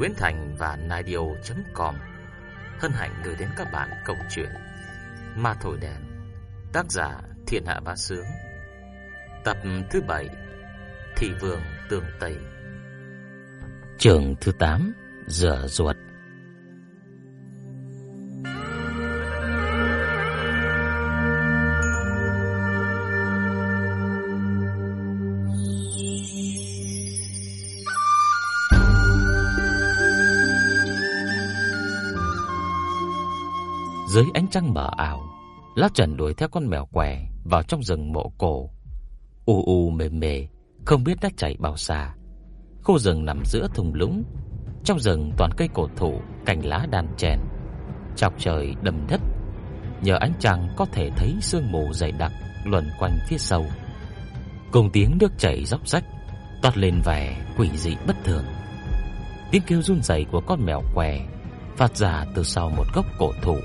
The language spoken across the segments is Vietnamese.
Nguyễn Thành và Naidio.com hân hạnh gửi đến các bạn câu chuyện Ma Thổi Đèn, Tác giả Thiện Hạ Bá Sướng. Tập thứ 7 Thị Vương Tường Tây Trường thứ 8 Rửa ruột. Dưới ánh trăng mờ ảo, Lão Trần đuổi theo con mèo què vào trong rừng mộ cổ. U u mê mê không biết đã chạy bao xa. Khu rừng nằm giữa thung lũng, trong rừng toàn cây cổ thụ, cành lá đan chèn, chọc trời đầm đất. Nhờ ánh trăng có thể thấy sương mù dày đặc luẩn quanh phía sau. Cùng tiếng nước chảy róc rách, toát lên vẻ quỷ dị bất thường. Tiếng kêu run rẩy của con mèo què phát ra từ sau một gốc cổ thụ.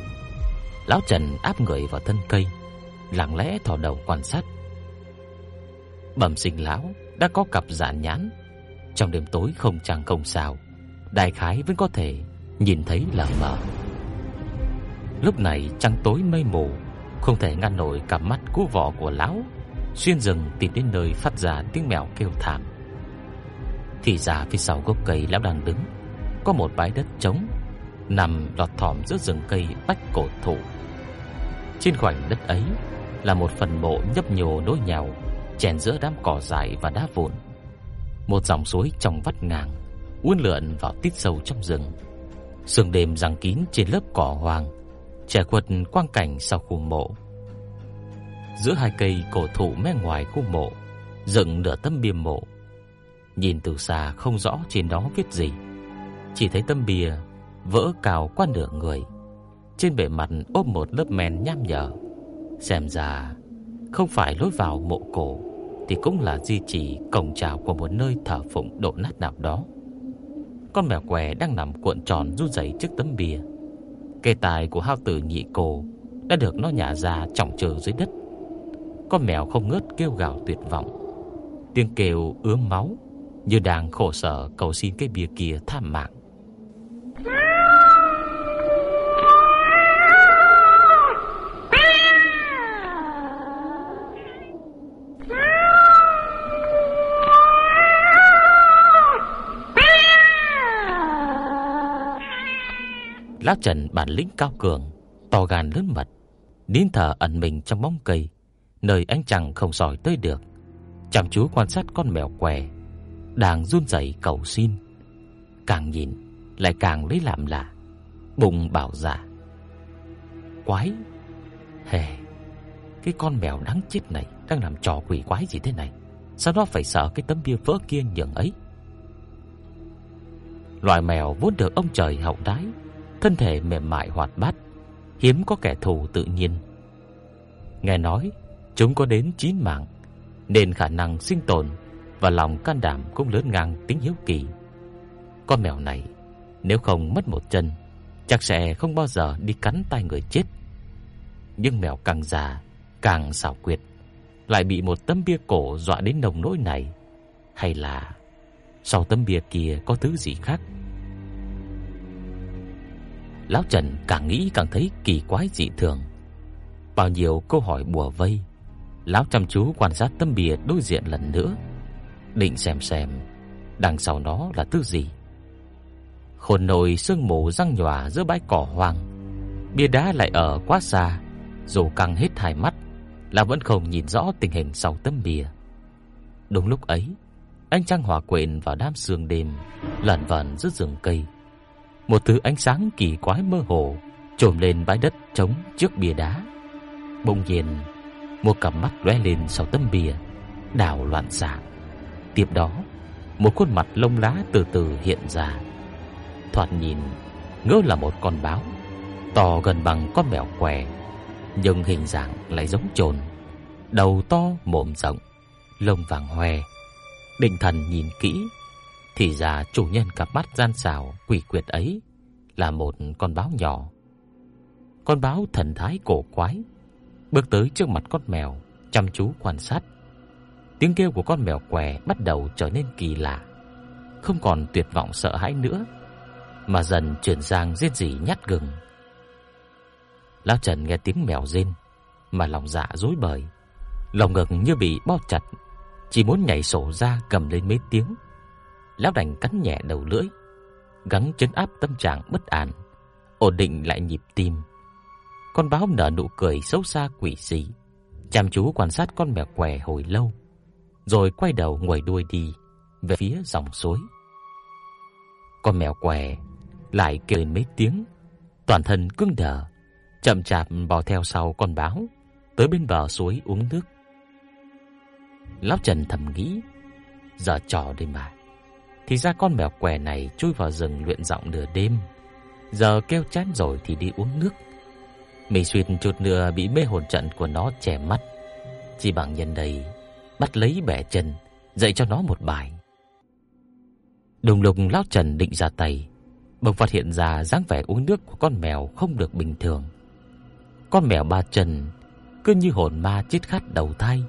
Lão Trần áp người vào thân cây, lặng lẽ thò đầu quan sát. Bẩm sinh lão đã có cặp dạ nhãn, trong đêm tối không trăng không sao, đại khái vẫn có thể nhìn thấy lờ mờ. Lúc này trăng tối mây mù, không thể ngăn nổi cặp mắt cú vỏ của lão, xuyên rừng tìm đến nơi phát ra tiếng mèo kêu thảm. Thì ra phía sau gốc cây lão đang đứng, có một bãi đất trống nằm lọt thỏm giữa rừng cây bách cổ thụ. Trên khoảnh đất ấy là một phần mộ nhấp nhô nối nhau, chèn giữa đám cỏ dại và đá vụn. Một dòng suối trong vắt ngang, uốn lượn vào tít sâu trong rừng. Sương đêm giăng kín trên lớp cỏ hoang, che khuất quang cảnh sau khu mộ. Giữa hai cây cổ thụ mé ngoài khu mộ, dựng nửa tấm bia mộ. Nhìn từ xa không rõ trên đó viết gì, chỉ thấy tấm bia vỡ cao qua nửa người. Trên bề mặt ốp một lớp men nham nhở. Xem ra, không phải lối vào mộ cổ thì cũng là di chỉ cổng chào của một nơi thờ phụng độ nát nào đó. Con mèo què đang nằm cuộn tròn run rẩy trước tấm bia. Cây tài của hao tử nhị cổ đã được nó nhả ra trọng trừ dưới đất. Con mèo không ngớt kêu gào tuyệt vọng. Tiếng kêu ướm máu như đang khổ sở cầu xin cái bia kia tha mạng. Lão Trần bản lĩnh cao cường, to gan lớn mật, nín thở ẩn mình trong bóng cây, nơi ánh trăng không soi tới được. Chăm chú quan sát con mèo què đang run rẩy cầu xin. Càng nhìn lại càng lấy làm lạ. Bụng bảo dạ. Quái. Hề. Cái con mèo đáng chết này đang làm trò quỷ quái gì thế này? Sao nó phải sợ cái tấm bia vỡ kia nhường ấy? Loài mèo vốn được ông trời hậu đái thân thể mềm mại hoạt bát, hiếm có kẻ thù tự nhiên. Nghe nói, chúng có đến chín mạng, nên khả năng sinh tồn và lòng can đảm cũng lớn ngang tính hiếu kỳ. Con mèo này, nếu không mất một chân, chắc sẽ không bao giờ đi cắn tay người chết. Nhưng mèo càng già, càng xảo quyệt, lại bị một tấm bia cổ dọa đến nồng nỗi này, hay là sau tấm bia kia có thứ gì khác? Lão Trần càng nghĩ càng thấy kỳ quái dị thường. Bao nhiêu câu hỏi bùa vây, lão chăm chú quan sát tấm bìa đối diện lần nữa, định xem xem đằng sau nó là thứ gì. Khôn nổi sương mù răng nhòa giữa bãi cỏ hoang, bia đá lại ở quá xa, dù căng hết hai mắt lão vẫn không nhìn rõ tình hình sau tấm bìa. Đúng lúc ấy, ánh trăng hòa quyện vào đám sương đêm, lẩn vẩn giữa rừng cây một thứ ánh sáng kỳ quái mơ hồ trồm lên bãi đất trống trước bia đá. Bỗng nhiên, một cặp mắt lóe lên sau tấm bia, đảo loạn xạ. Tiếp đó, một khuôn mặt lông lá từ từ hiện ra. Thoạt nhìn, ngỡ là một con báo, to gần bằng con mèo què, nhưng hình dạng lại giống trồn. Đầu to, mồm rộng, lông vàng hoe. Định thần nhìn kỹ thì ra chủ nhân cặp mắt gian xảo quỷ quyệt ấy là một con báo nhỏ. Con báo thần thái cổ quái bước tới trước mặt con mèo, chăm chú quan sát. Tiếng kêu của con mèo què bắt đầu trở nên kỳ lạ, không còn tuyệt vọng sợ hãi nữa, mà dần chuyển sang rên rỉ nhát gừng. Lão Trần nghe tiếng mèo rên mà lòng dạ rối bời, lòng ngực như bị bóp chặt, chỉ muốn nhảy sổ ra cầm lên mấy tiếng. Lão đành cắn nhẹ đầu lưỡi, gắng chấn áp tâm trạng bất an, ổn định lại nhịp tim. Con báo nở nụ cười xấu xa quỷ dị, chăm chú quan sát con mèo què hồi lâu, rồi quay đầu nguồi đuôi đi về phía dòng suối. Con mèo què lại kêu lên mấy tiếng, toàn thân cứng đờ, chậm chạp bò theo sau con báo tới bên bờ suối uống nước. Lão Trần thầm nghĩ, giờ trò đây mà. Thì ra con mèo què này chui vào rừng luyện giọng nửa đêm, giờ kêu chán rồi thì đi uống nước. Mình suýt chút nữa bị mê hồn trận của nó che mắt. Chỉ bằng nhân đây bắt lấy bẻ chân, dạy cho nó một bài. Đồng lục lão Trần định ra tay, bỗng phát hiện ra dáng vẻ uống nước của con mèo không được bình thường. Con mèo ba chân cứ như hồn ma chết khát đầu thai,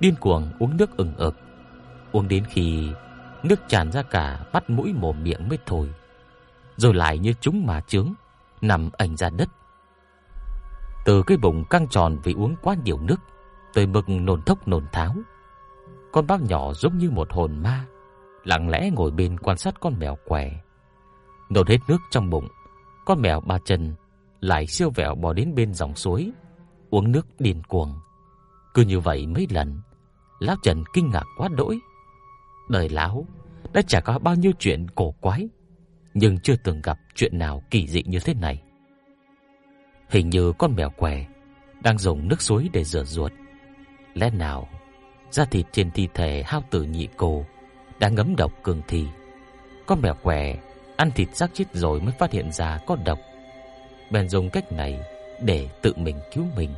điên cuồng uống nước ừng ực, uống đến khi nước tràn ra cả bắt mũi mồm miệng mới thôi, rồi lại như chúng mà trướng, nằm ảnh ra đất. Từ cái bụng căng tròn vì uống quá nhiều nước, Tôi mực nồn thốc nồn tháo. Con bác nhỏ giống như một hồn ma, lặng lẽ ngồi bên quan sát con mèo què. Nồn hết nước trong bụng, con mèo ba chân lại siêu vẹo bò đến bên dòng suối, uống nước điên cuồng. Cứ như vậy mấy lần, lão Trần kinh ngạc quá đỗi. Đời lão đã trải qua bao nhiêu chuyện cổ quái, nhưng chưa từng gặp chuyện nào kỳ dị như thế này. Hình như con mèo què đang dùng nước suối để rửa ruột. Lẽ nào da thịt trên thi thể hao tử nhị cô đã ngấm độc cường thi. Con mèo què ăn thịt xác chết rồi mới phát hiện ra có độc. Bèn dùng cách này để tự mình cứu mình.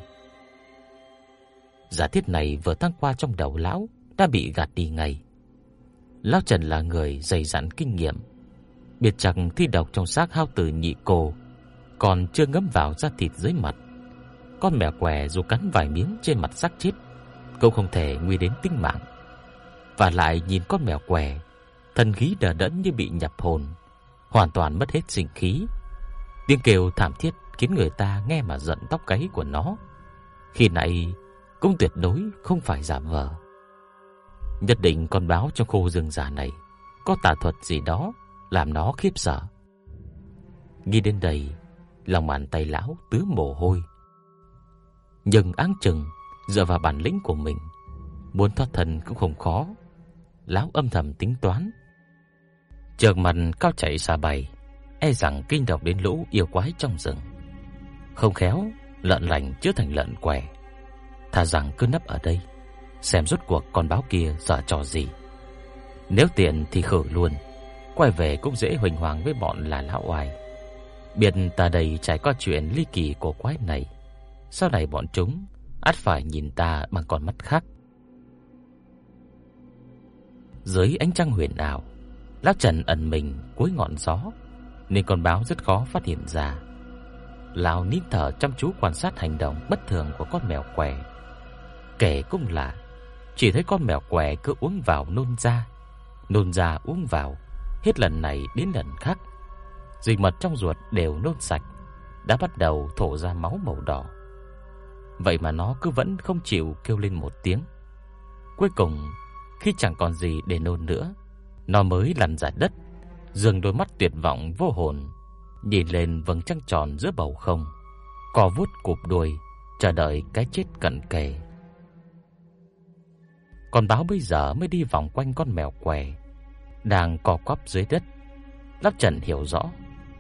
Giả thiết này vừa thăng qua trong đầu lão đã bị gạt đi ngay. Lão Trần là người dày dặn kinh nghiệm, biết chẳng thi độc trong xác hao tử nhị cô còn chưa ngấm vào da thịt dưới mặt. Con mèo què dù cắn vài miếng trên mặt xác chết cũng không thể nguy đến tính mạng. Và lại nhìn con mèo què, thân khí đờ đẫn như bị nhập hồn, hoàn toàn mất hết sinh khí. Tiếng kêu thảm thiết khiến người ta nghe mà giận tóc gáy của nó. Khi nãy cũng tuyệt đối không phải giả vờ. Nhất định con báo trong khu rừng già này có tà thuật gì đó làm nó khiếp sợ. Nghĩ đến đây, lòng bàn tay lão tứ mồ hôi. Nhưng áng chừng dựa vào bản lĩnh của mình, muốn thoát thân cũng không khó. Lão âm thầm tính toán. Trường mặt cao chạy xa bay, e rằng kinh động đến lũ yêu quái trong rừng. Không khéo, lợn lành chứa thành lợn què. Thà rằng cứ nấp ở đây, xem rốt cuộc con báo kia giở trò gì. Nếu tiện thì khử luôn, quay về cũng dễ huỳnh hoàng với bọn là lão oai. Biệt ta đây trải qua chuyện ly kỳ của quái này, sau này bọn chúng ắt phải nhìn ta bằng con mắt khác. Dưới ánh trăng huyền ảo, Lão Trần ẩn mình cuối ngọn gió, nên con báo rất khó phát hiện ra. Lão nín thở chăm chú quan sát hành động bất thường của con mèo què. Kể cũng là, chỉ thấy con mèo què cứ uống vào nôn ra, nôn ra uống vào, hết lần này đến lần khác. Dịch mật trong ruột đều nôn sạch, đã bắt đầu thổ ra máu màu đỏ. Vậy mà nó cứ vẫn không chịu kêu lên một tiếng. Cuối cùng, khi chẳng còn gì để nôn nữa, nó mới lăn ra đất, dường đôi mắt tuyệt vọng vô hồn, nhìn lên vầng trăng tròn giữa bầu không, cò vút cụp đuôi, chờ đợi cái chết cận kề. Con báo bây giờ mới đi vòng quanh con mèo què, đang co quắp dưới đất. Lắp Trần hiểu rõ,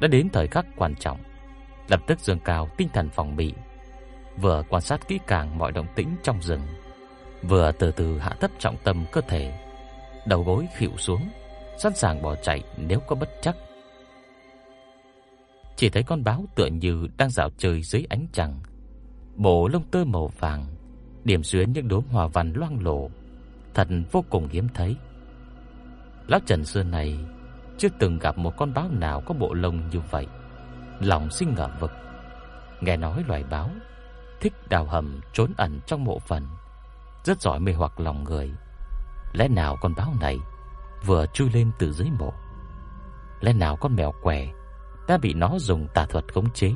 đã đến thời khắc quan trọng, lập tức dâng cao tinh thần phòng bị, vừa quan sát kỹ càng mọi động tĩnh trong rừng, vừa từ từ hạ thấp trọng tâm cơ thể, đầu gối khuỵu xuống, sẵn sàng bỏ chạy nếu có bất trắc. Chỉ thấy con báo tựa như đang dạo chơi dưới ánh trăng, bộ lông tơ màu vàng, điểm xuyến những đốm hoa văn loang lổ, thật vô cùng hiếm thấy. Lão Trần xưa này chưa từng gặp một con báo nào có bộ lông như vậy, lòng sinh ngờ vực. Nghe nói loài báo thích đào hầm trốn ẩn trong mộ phần, rất giỏi mê hoặc lòng người. Lẽ nào con báo này vừa chui lên từ dưới mộ? Lẽ nào con mèo què đã bị nó dùng tà thuật khống chế.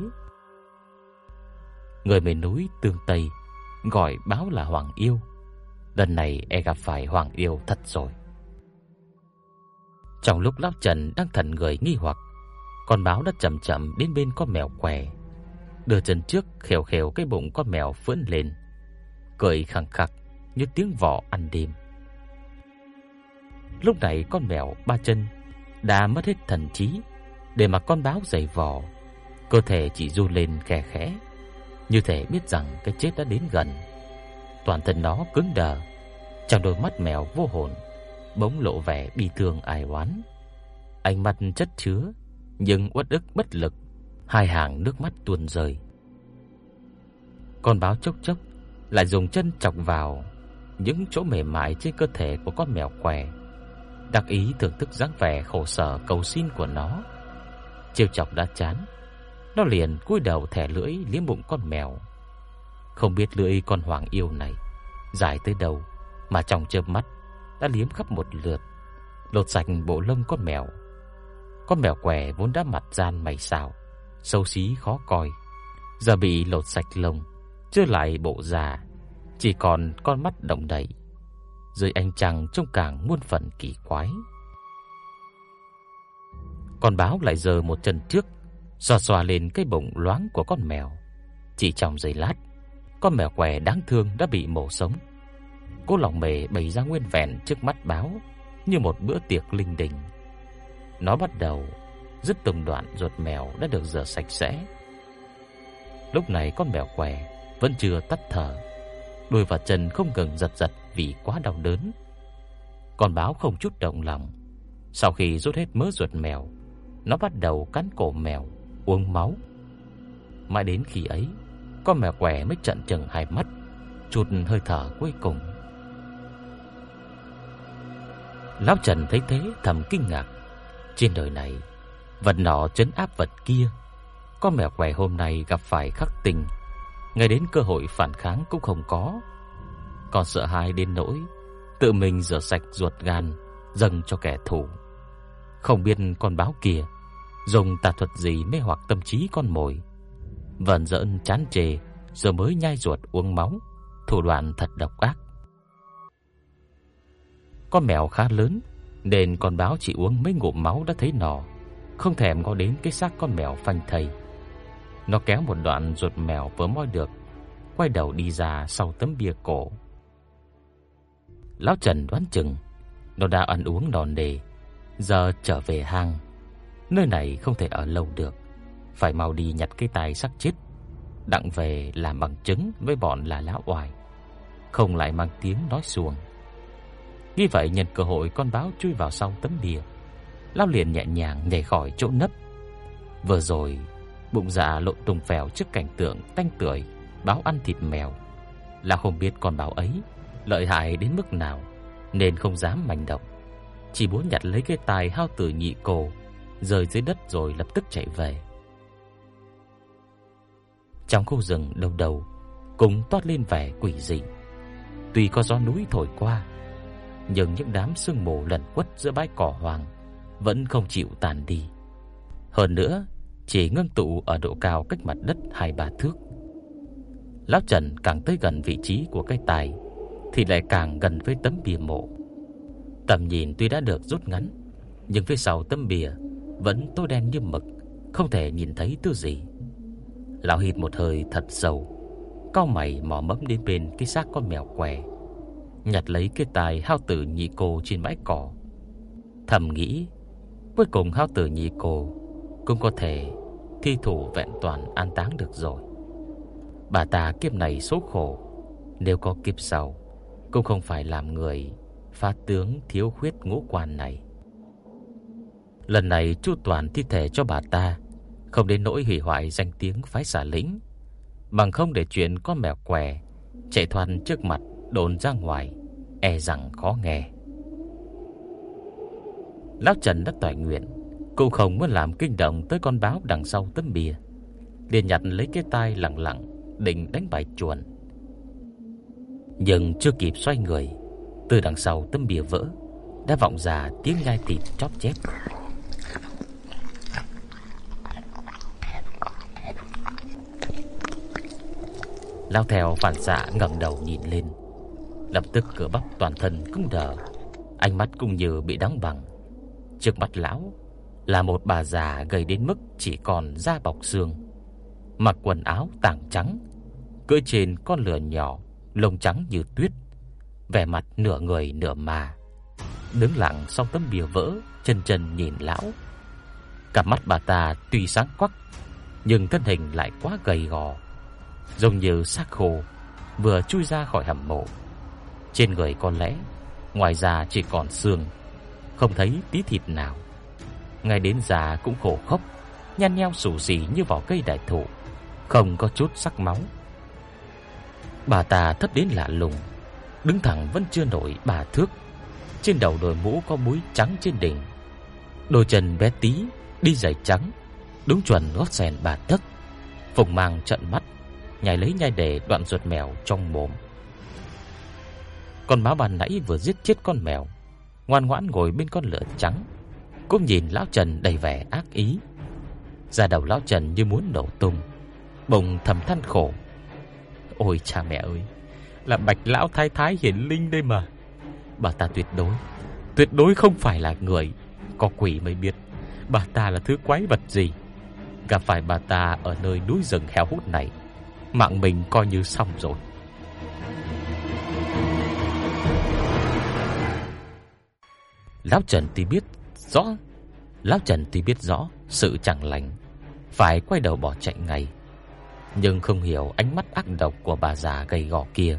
Người miền núi tương Tây gọi báo là Hoàng Yêu. Lần này e gặp phải Hoàng Yêu thật rồi. Trong lúc Lão Trần đang thần người nghi hoặc, con báo đã chậm chậm đến bên con mèo què, đưa chân trước khều khều cái bụng con mèo phưỡn lên, cười khẳng khặc như tiếng vỏ ăn đêm. Lúc này con mèo ba chân đã mất hết thần trí, để mà con báo giày vò, cơ thể chỉ run lên khẽ khẽ, như thể biết rằng cái chết đã đến gần. Toàn thân nó cứng đờ, trong đôi mắt mèo vô hồn bỗng lộ vẻ bi thương ai oán. Ánh mắt chất chứa nhưng uất ức bất lực, hai hàng nước mắt tuôn rơi. Con báo chốc chốc lại dùng chân chọc vào những chỗ mềm mại trên cơ thể của con mèo què, đặc ý thưởng thức dáng vẻ khổ sở cầu xin của nó. Chiêu chọc đã chán, nó liền cúi đầu thẻ lưỡi liếm bụng con mèo. Không biết lưỡi con hoàng yêu này dài tới đâu mà trong chớp mắt đã liếm khắp một lượt, lột sạch bộ lông con mèo. Con mèo què vốn đã mặt gian mày xào, xấu xí khó coi, giờ bị lột sạch lông, chưa lại bộ già, chỉ còn con mắt động đậy. Dưới ánh trăng trông càng muôn phần kỳ quái. Con báo lại giơ một chân trước, xoa xoa lên cái bụng loáng của con mèo. Chỉ trong giây lát, con mèo què đáng thương đã bị mổ sống. Cô lòng mề bày ra nguyên vẹn trước mắt báo như một bữa tiệc linh đình. Nó bắt đầu dứt từng đoạn ruột mèo đã được rửa sạch sẽ. Lúc này con mèo què vẫn chưa tắt thở, đôi và chân không ngừng giật giật vì quá đau đớn. Con báo không chút động lòng. Sau khi rút hết mớ ruột mèo, nó bắt đầu cắn cổ mèo, uống máu. Mãi đến khi ấy, con mèo què mới trận chừng hai mắt, Chụt hơi thở cuối cùng. Lão Trần thấy thế thầm kinh ngạc. Trên đời này, vật nọ chấn áp vật kia. Con mèo què hôm nay gặp phải khắc tình, ngay đến cơ hội phản kháng cũng không có. Còn sợ hãi đến nỗi tự mình rửa sạch ruột gan dâng cho kẻ thù. Không biết con báo kia dùng tà thuật gì mê hoặc tâm trí con mồi. Vẩn giỡn chán chề, rồi mới nhai ruột uống máu, thủ đoạn thật độc ác. Con mèo khá lớn nên con báo chỉ uống mấy ngụm máu đã thấy nò, không thèm ngó đến cái xác con mèo phanh thây. Nó kéo một đoạn ruột mèo vừa moi được, quay đầu đi ra sau tấm bia cổ. Lão Trần đoán chừng nó đã ăn uống đòn đề, giờ trở về hang. Nơi này không thể ở lâu được, phải mau đi nhặt cái tài xác chết, đặng về làm bằng chứng với bọn là lão oải, không lại mang tiếng nói xuồng. Như vậy nhân cơ hội con báo chui vào sau tấm bìa, lao liền nhẹ nhàng nhảy khỏi chỗ nấp. Vừa rồi, bụng dạ lộn tung phèo trước cảnh tượng tanh tưởi báo ăn thịt mèo, là không biết con báo ấy lợi hại đến mức nào nên không dám manh động, chỉ muốn nhặt lấy cái tài hao tử nhị cổ rời dưới đất rồi lập tức chạy về. Trong khu rừng đầu đầu cũng toát lên vẻ quỷ dị. Tuy có gió núi thổi qua, nhưng những đám sương mù lẩn quất giữa bãi cỏ hoang vẫn không chịu tàn đi. Hơn nữa, chỉ ngưng tụ ở độ cao cách mặt đất hai ba thước. Lão Trần càng tới gần vị trí của cái tài thì lại càng gần với tấm bia mộ. Tầm nhìn tuy đã được rút ngắn, nhưng phía sau tấm bia vẫn tối đen như mực, không thể nhìn thấy thứ gì. Lão hít một hơi thật sâu, cao mày mò mẫm đến bên cái xác con mèo què, nhặt lấy cái tài hao tử nhị cô trên bãi cỏ. Thầm nghĩ, cuối cùng hao tử nhị cô cũng có thể thi thủ vẹn toàn an táng được rồi. Bà ta kiếp này số khổ, nếu có kiếp sau cũng không phải làm người phá tướng thiếu khuyết ngũ quan này. Lần này chu toàn thi thể cho bà ta, không đến nỗi hủy hoại danh tiếng phái xả lĩnh, bằng không để chuyện con mèo què chạy thoan trước mặt đồn ra ngoài, e rằng khó nghe. Lão Trần đã tỏi nguyện, cũng không muốn làm kinh động tới con báo đằng sau tấm bia, liền nhặt lấy cái tai lặng lặng định đánh bài chuồn. Nhưng chưa kịp xoay người, từ đằng sau tấm bia vỡ đã vọng ra tiếng gai thịt chóp chép. Lao theo phản xạ ngẩng đầu nhìn lên. Lập tức cửa bắp toàn thân cứng đờ, Ánh mắt cũng như bị đóng bằng Trước mắt lão Là một bà già gầy đến mức chỉ còn da bọc xương, Mặc quần áo tàng trắng Cưỡi trên con lừa nhỏ, Lông trắng như tuyết, Vẻ mặt nửa người nửa ma Đứng lặng sau tấm bìa vỡ, Chân chân nhìn lão. Cặp mắt bà ta tuy sáng quắc, Nhưng thân hình lại quá gầy gò. Giống như xác khô Vừa chui ra khỏi hầm mộ. Trên người có lẽ, Ngoài ra chỉ còn xương, Không thấy tí thịt nào. Ngay đến già cũng khổ khốc Nhăn nheo sù sì như vỏ cây đại thụ, Không có chút sắc máu. Bà ta thất đến lạ lùng, Đứng thẳng vẫn chưa nổi bà thước. Trên đầu đội mũ có búi trắng trên đỉnh. Đôi chân bé tí, Đi giày trắng, Đúng chuẩn gót sen bà thất. Phùng mang trận mắt nhai lấy nhai để đoạn ruột mèo trong mồm. Con má bàn nãy vừa giết chết con mèo, Ngoan ngoãn ngồi bên con lửa trắng, Cũng nhìn lão Trần đầy vẻ ác ý. Da đầu lão Trần như muốn nổ tung Bồng thầm than khổ. Ôi cha mẹ ơi, Là bạch lão thái thái hiển linh đây mà. Bà ta tuyệt đối Tuyệt đối không phải là người, Có quỷ mới biết, Bà ta là thứ quái vật gì. Gặp phải bà ta ở nơi núi rừng heo hút này Mạng mình coi như xong rồi. Lão Trần thì biết rõ, Lão Trần thì biết rõ Sự chẳng lành, Phải quay đầu bỏ chạy ngay. Nhưng không hiểu ánh mắt ác độc của bà già gầy gò kia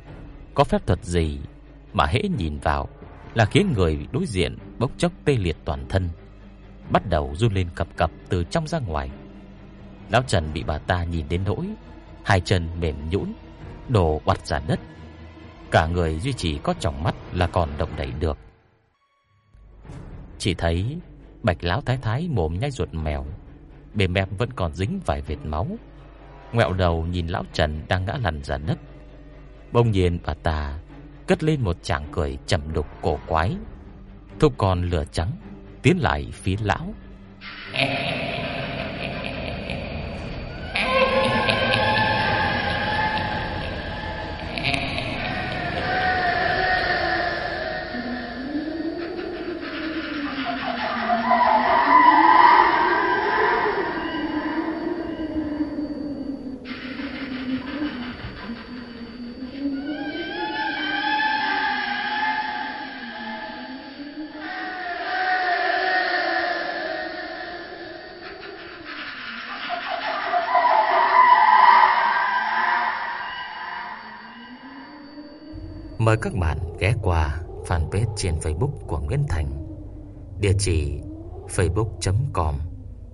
Có phép thuật gì Mà hễ nhìn vào Là khiến người đối diện bốc chốc tê liệt toàn thân, Bắt đầu run lên cập cập từ trong ra ngoài. Lão Trần bị bà ta nhìn đến nỗi Hai chân mềm nhũn, Đổ oặt ra đất. Cả người duy trì có tròng mắt là còn động đậy được. Chỉ thấy Bạch lão thái thái mồm nhai ruột mèo Bề mép vẫn còn dính vài vệt máu. Ngoẹo đầu nhìn lão Trần đang ngã lăn ra đất. Bỗng nhiên bà ta Cất lên một tràng cười trầm đục cổ quái. Thúc con lửa trắng Tiến lại phía lão. Mời các bạn ghé qua fanpage trên Facebook của Nguyễn Thành. Địa chỉ facebook.com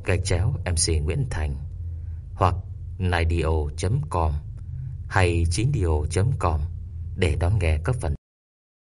gạch chéo MC Nguyễn Thành, hoặc naidio.com hay 9 com để đón nghe các phần